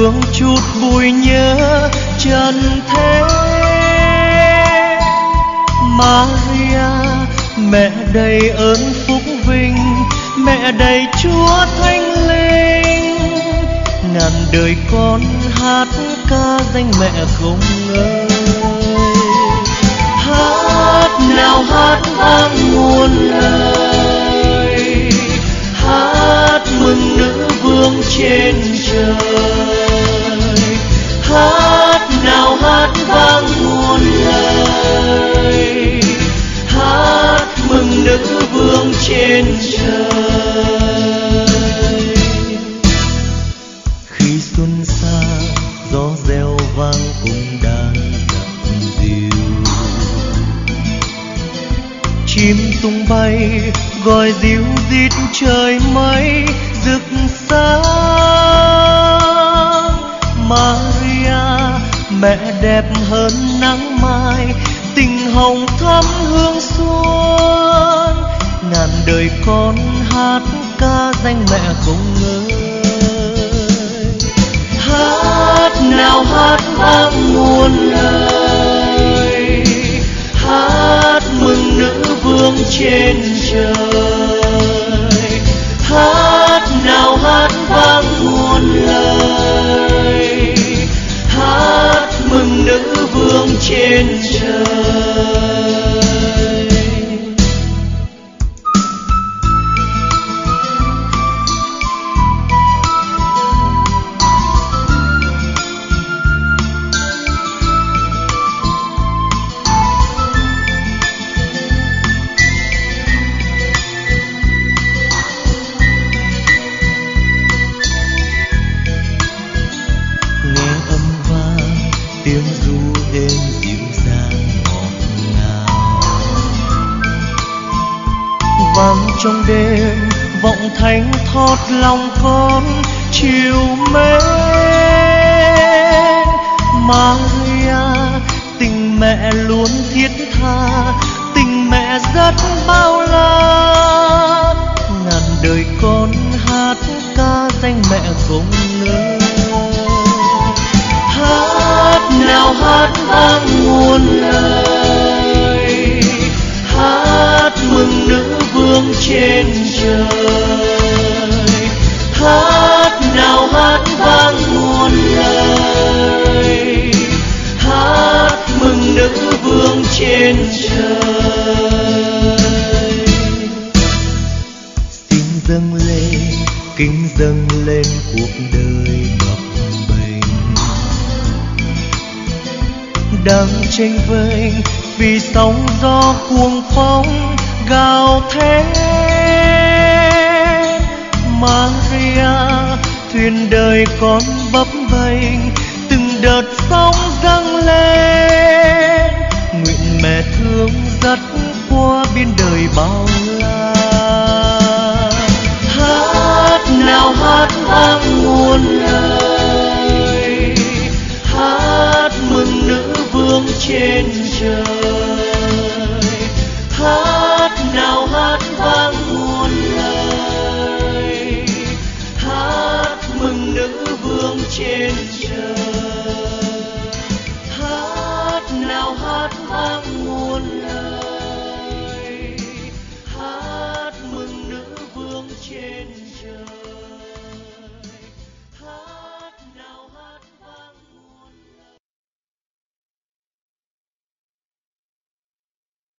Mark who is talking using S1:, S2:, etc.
S1: vương chút vui nhớ trần thế. Maria, mẹ đầy ơn phúc vinh, mẹ đầy chúa thánh linh. Ngàn đời con hát ca danh mẹ không ngơi nữ vương trên trời. Hát nào hát vang muôn lời. Hát mừng nữ vương trên trời. Khi xuân xa, gió reo vang cùng đàn đập diều chim tung bay, gọi dịu diết trời mây rực sáng. Maria, mẹ đẹp hơn nắng mai, tình hồng thắm hương xuân. Ngàn đời con hát ca danh mẹ không ngơi hát nào hát vang muôn lời. Hát mừng nữ vương trên trong đêm, vọng thánh thót lòng con chiều mến. Maria, tình mẹ luôn thiết tha, tình mẹ rất bao la. Nữ vương trên trời. Hát nào hát vang muôn lời. Hát mừng nữ vương trên trời. Xin dâng lên, kính dâng lên cuộc đời bập bềnh đang tranh vênh vì sóng gió cuồng phong gào thế, Maria thuyền đời con bấp bênh từng đợt sóng dâng lên. Nguyện mẹ thương dắt qua biên đời bao la. Hát nào hát vang muôn lời. Hát mừng nữ vương trên hát nào